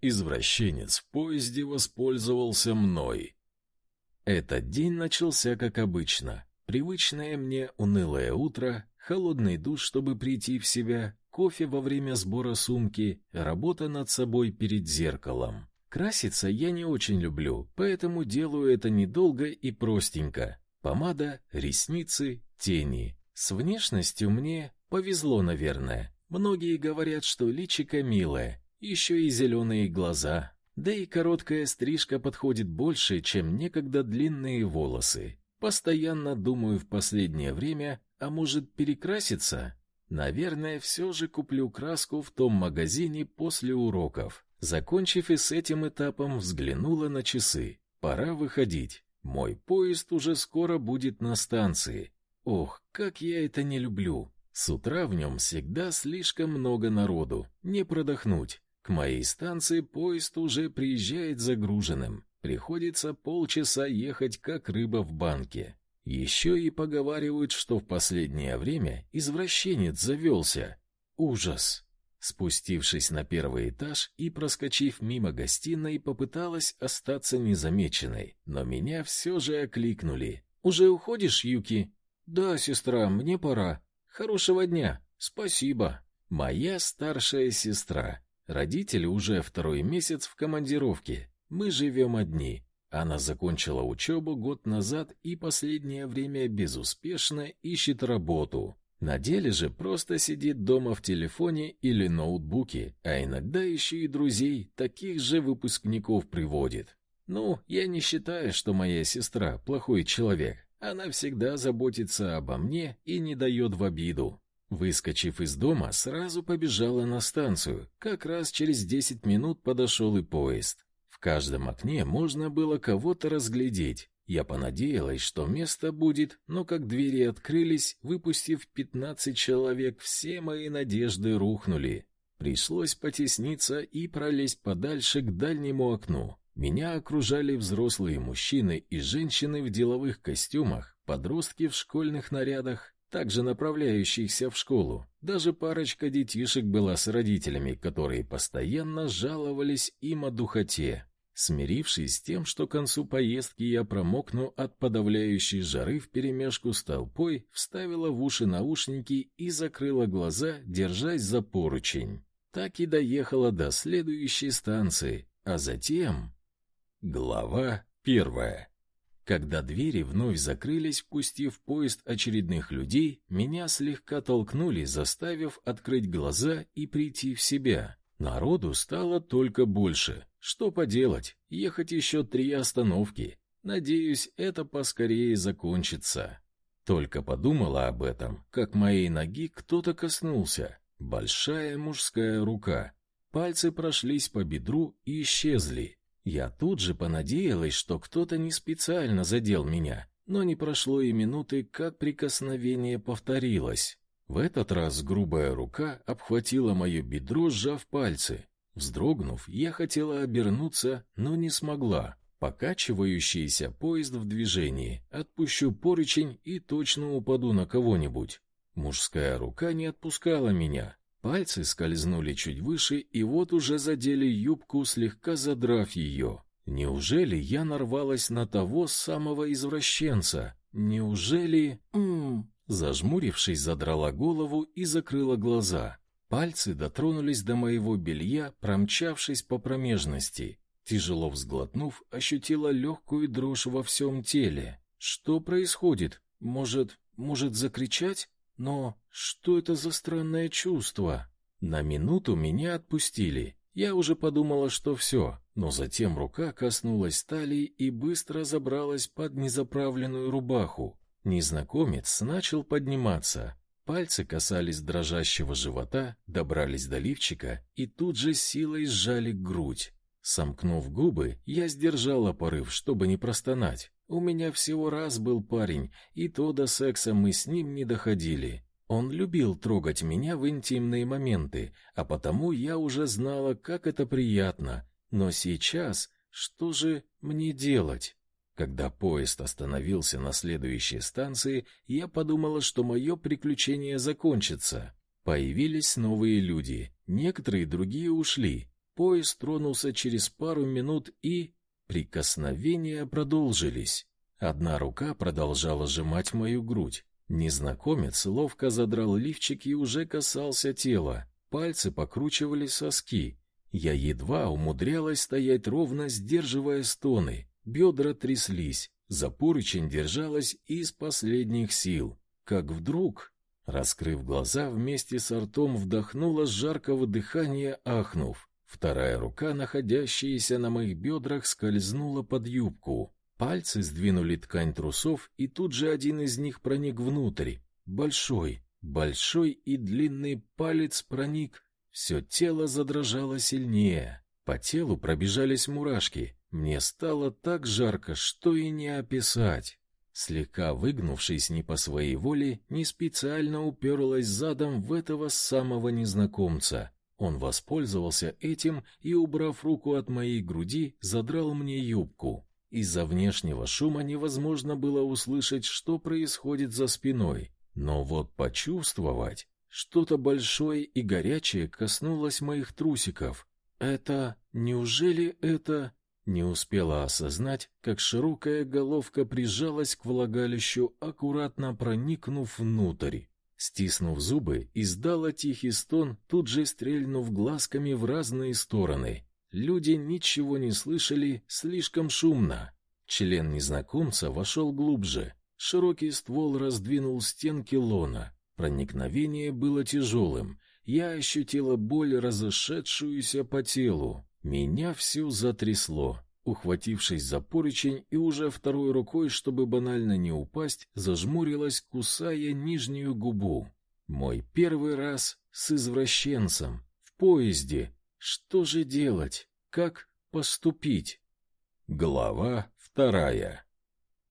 Извращенец в поезде воспользовался мной. Этот день начался как обычно. Привычное мне унылое утро, холодный душ, чтобы прийти в себя, кофе во время сбора сумки, работа над собой перед зеркалом. Краситься я не очень люблю, поэтому делаю это недолго и простенько. Помада, ресницы, тени. С внешностью мне повезло, наверное. Многие говорят, что личико милое, еще и зеленые глаза. Да и короткая стрижка подходит больше, чем некогда длинные волосы. Постоянно думаю в последнее время, а может перекраситься? Наверное, все же куплю краску в том магазине после уроков. Закончив и с этим этапом, взглянула на часы. Пора выходить. Мой поезд уже скоро будет на станции. Ох, как я это не люблю. С утра в нем всегда слишком много народу, не продохнуть. К моей станции поезд уже приезжает загруженным. Приходится полчаса ехать как рыба в банке. Еще и поговаривают, что в последнее время извращенец завелся. Ужас. Спустившись на первый этаж и проскочив мимо гостиной, попыталась остаться незамеченной, но меня все же окликнули. «Уже уходишь, Юки?» «Да, сестра, мне пора. Хорошего дня. Спасибо». Моя старшая сестра. Родители уже второй месяц в командировке. Мы живем одни. Она закончила учебу год назад и последнее время безуспешно ищет работу. На деле же просто сидит дома в телефоне или ноутбуке, а иногда еще и друзей, таких же выпускников приводит. Ну, я не считаю, что моя сестра плохой человек. Она всегда заботится обо мне и не дает в обиду. Выскочив из дома, сразу побежала на станцию. Как раз через десять минут подошел и поезд. В каждом окне можно было кого-то разглядеть. Я понадеялась, что место будет, но как двери открылись, выпустив пятнадцать человек, все мои надежды рухнули. Пришлось потесниться и пролезть подальше к дальнему окну. Меня окружали взрослые мужчины и женщины в деловых костюмах, подростки в школьных нарядах, также направляющихся в школу. Даже парочка детишек была с родителями, которые постоянно жаловались им о духоте. Смирившись с тем, что к концу поездки я промокну от подавляющей жары вперемешку с толпой, вставила в уши наушники и закрыла глаза, держась за поручень. Так и доехала до следующей станции, а затем... Глава первая. Когда двери вновь закрылись, впустив поезд очередных людей, меня слегка толкнули, заставив открыть глаза и прийти в себя. Народу стало только больше. Что поделать, ехать еще три остановки. Надеюсь, это поскорее закончится. Только подумала об этом, как моей ноги кто-то коснулся. Большая мужская рука. Пальцы прошлись по бедру и исчезли. Я тут же понадеялась, что кто-то не специально задел меня, но не прошло и минуты, как прикосновение повторилось. В этот раз грубая рука обхватила мое бедро, сжав пальцы. Вздрогнув, я хотела обернуться, но не смогла. Покачивающийся поезд в движении. Отпущу поручень и точно упаду на кого-нибудь. Мужская рука не отпускала меня. Пальцы скользнули чуть выше и вот уже задели юбку, слегка задрав ее. Неужели я нарвалась на того самого извращенца? Неужели... М Зажмурившись, задрала голову и закрыла глаза. Пальцы дотронулись до моего белья, промчавшись по промежности. Тяжело взглотнув, ощутила легкую дрожь во всем теле. Что происходит? Может, может закричать? Но что это за странное чувство? На минуту меня отпустили. Я уже подумала, что все, но затем рука коснулась талии и быстро забралась под незаправленную рубаху. Незнакомец начал подниматься. Пальцы касались дрожащего живота, добрались до лифчика и тут же силой сжали грудь. Сомкнув губы, я сдержала порыв, чтобы не простонать. У меня всего раз был парень, и то до секса мы с ним не доходили. Он любил трогать меня в интимные моменты, а потому я уже знала, как это приятно. Но сейчас что же мне делать? Когда поезд остановился на следующей станции, я подумала, что мое приключение закончится. Появились новые люди, некоторые другие ушли. Поезд тронулся через пару минут и прикосновения продолжились. Одна рука продолжала сжимать мою грудь. Незнакомец ловко задрал лифчик и уже касался тела. Пальцы покручивали соски. Я едва умудрялась стоять ровно, сдерживая стоны. Бедра тряслись, за поручень держалась из последних сил. Как вдруг, раскрыв глаза, вместе с ртом вдохнула жаркого дыхания, ахнув. Вторая рука, находящаяся на моих бедрах, скользнула под юбку. Пальцы сдвинули ткань трусов, и тут же один из них проник внутрь. Большой, большой и длинный палец проник. Все тело задрожало сильнее. По телу пробежались мурашки. Мне стало так жарко, что и не описать. Слегка выгнувшись не по своей воле, не специально уперлась задом в этого самого незнакомца. Он воспользовался этим и, убрав руку от моей груди, задрал мне юбку. Из-за внешнего шума невозможно было услышать, что происходит за спиной, но вот почувствовать что-то большое и горячее коснулось моих трусиков. Это, неужели это не успела осознать, как широкая головка прижалась к влагалищу, аккуратно проникнув внутрь. Стиснув зубы, издала тихий стон, тут же стрельнув глазками в разные стороны. Люди ничего не слышали, слишком шумно. Член незнакомца вошел глубже. Широкий ствол раздвинул стенки лона. Проникновение было тяжелым. Я ощутила боль, разошедшуюся по телу. Меня всю затрясло. Ухватившись за поручень и уже второй рукой, чтобы банально не упасть, зажмурилась, кусая нижнюю губу. Мой первый раз с извращенцем в поезде. Что же делать? Как поступить? Глава вторая.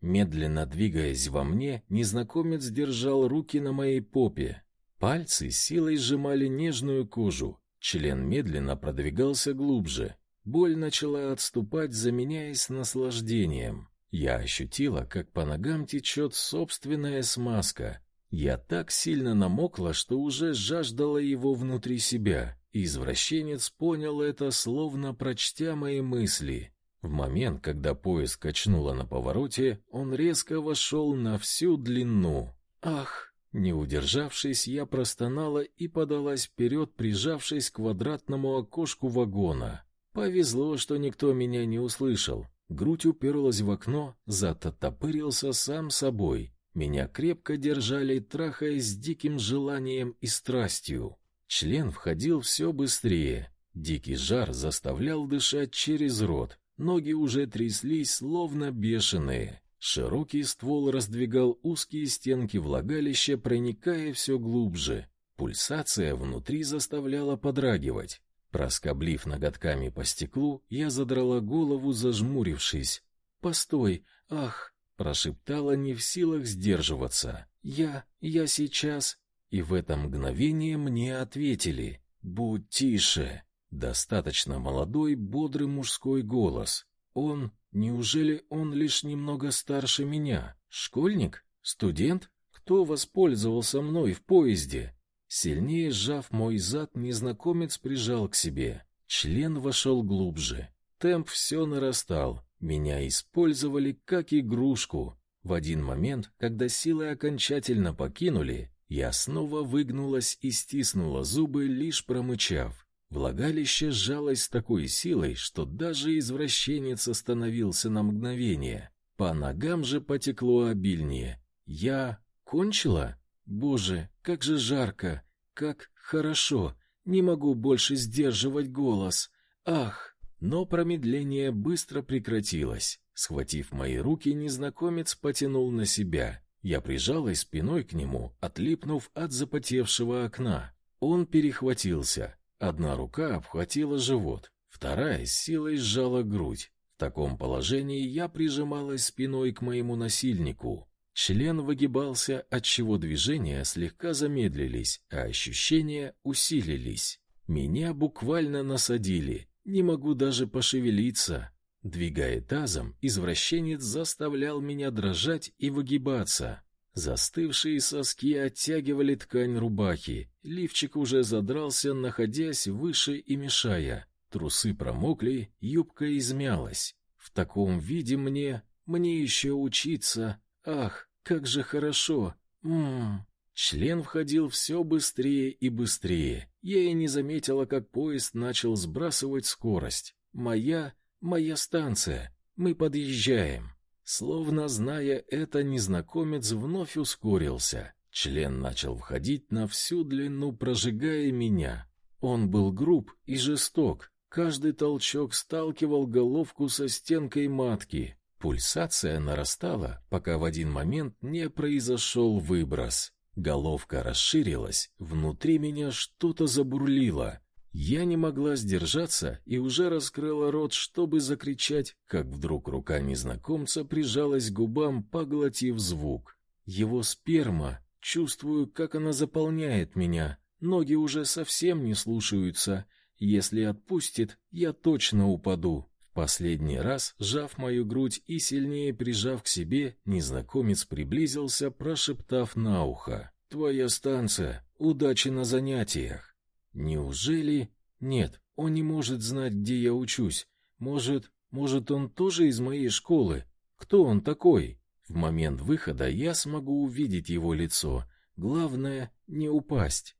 Медленно двигаясь во мне, незнакомец держал руки на моей попе. Пальцы силой сжимали нежную кожу. Член медленно продвигался глубже. Боль начала отступать, заменяясь наслаждением. Я ощутила, как по ногам течет собственная смазка. Я так сильно намокла, что уже жаждала его внутри себя. Извращенец понял это, словно прочтя мои мысли. В момент, когда поезд качнуло на повороте, он резко вошел на всю длину. Ах, не удержавшись, я простонала и подалась вперед, прижавшись к квадратному окошку вагона. Повезло, что никто меня не услышал. Грудь уперлась в окно, зад оттопырился сам собой. Меня крепко держали, трахая с диким желанием и страстью. Член входил все быстрее. Дикий жар заставлял дышать через рот. Ноги уже тряслись, словно бешеные. Широкий ствол раздвигал узкие стенки влагалища, проникая все глубже. Пульсация внутри заставляла подрагивать. Проскоблив ноготками по стеклу, я задрала голову, зажмурившись. "Постой, ах", прошептала, не в силах сдерживаться. "Я, я сейчас" И в это мгновение мне ответили: "Будь тише". Достаточно молодой, бодрый мужской голос. Он, неужели он лишь немного старше меня? Школьник? Студент? Кто воспользовался мной в поезде? Сильнее сжав мой зад, незнакомец прижал к себе. Член вошел глубже. Темп все нарастал. Меня использовали как игрушку. В один момент, когда силы окончательно покинули, я снова выгнулась и стиснула зубы, лишь промычав. Влагалище сжалось с такой силой, что даже извращенец остановился на мгновение. По ногам же потекло обильнее. Я кончила? Боже, как же жарко, как хорошо. Не могу больше сдерживать голос. Ах, но промедление быстро прекратилось. Схватив мои руки, незнакомец потянул на себя. Я прижалась спиной к нему, отлипнув от запотевшего окна. Он перехватился. Одна рука обхватила живот, вторая с силой сжала грудь. В таком положении я прижималась спиной к моему насильнику. Член выгибался, отчего движения слегка замедлились, а ощущения усилились. Меня буквально насадили. Не могу даже пошевелиться. Двигая тазом, извращенец заставлял меня дрожать и выгибаться. Застывшие соски оттягивали ткань рубахи. Лифчик уже задрался, находясь выше и мешая. Трусы промокли, юбка измялась. В таком виде мне, мне еще учиться. Ах, как же хорошо. Мм. Член входил все быстрее и быстрее. Я и не заметила, как поезд начал сбрасывать скорость. Моя, моя станция. Мы подъезжаем. Словно зная это, незнакомец вновь ускорился. Член начал входить на всю длину, прожигая меня. Он был груб и жесток. Каждый толчок сталкивал головку со стенкой матки. Пульсация нарастала, пока в один момент не произошел выброс. Головка расширилась, внутри меня что-то забурлило. Я не могла сдержаться и уже раскрыла рот, чтобы закричать, как вдруг рука незнакомца прижалась к губам, поглотив звук. Его сперма, чувствую, как она заполняет меня. Ноги уже совсем не слушаются. Если отпустит, я точно упаду. Последний раз, сжав мою грудь и сильнее прижав к себе, незнакомец приблизился, прошептав на ухо: "Твоя станция. Удачи на занятиях". Неужели? Нет, он не может знать, где я учусь. Может, может он тоже из моей школы? Кто он такой? В момент выхода я смогу увидеть его лицо. Главное не упасть.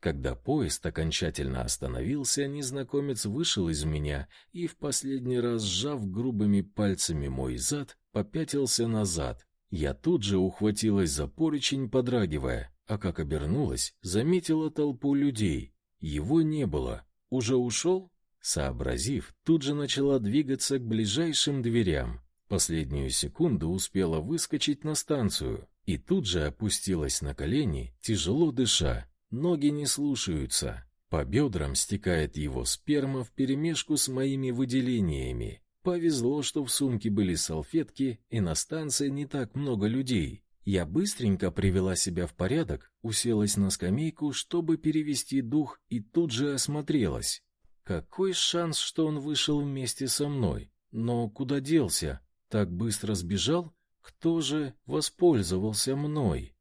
Когда поезд окончательно остановился, незнакомец вышел из меня и в последний раз сжав грубыми пальцами мой зад, попятился назад. Я тут же ухватилась за поручень, подрагивая, а как обернулась, заметила толпу людей. Его не было. Уже ушел? Сообразив, тут же начала двигаться к ближайшим дверям. Последнюю секунду успела выскочить на станцию и тут же опустилась на колени, тяжело дыша. Ноги не слушаются. По бедрам стекает его сперма вперемешку с моими выделениями. Повезло, что в сумке были салфетки, и на станции не так много людей. Я быстренько привела себя в порядок, уселась на скамейку, чтобы перевести дух, и тут же осмотрелась. Какой шанс, что он вышел вместе со мной? Но куда делся? Так быстро сбежал? Кто же воспользовался мной?